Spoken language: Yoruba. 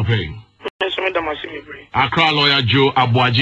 Afei. Akra lawyer Joe Abuaji.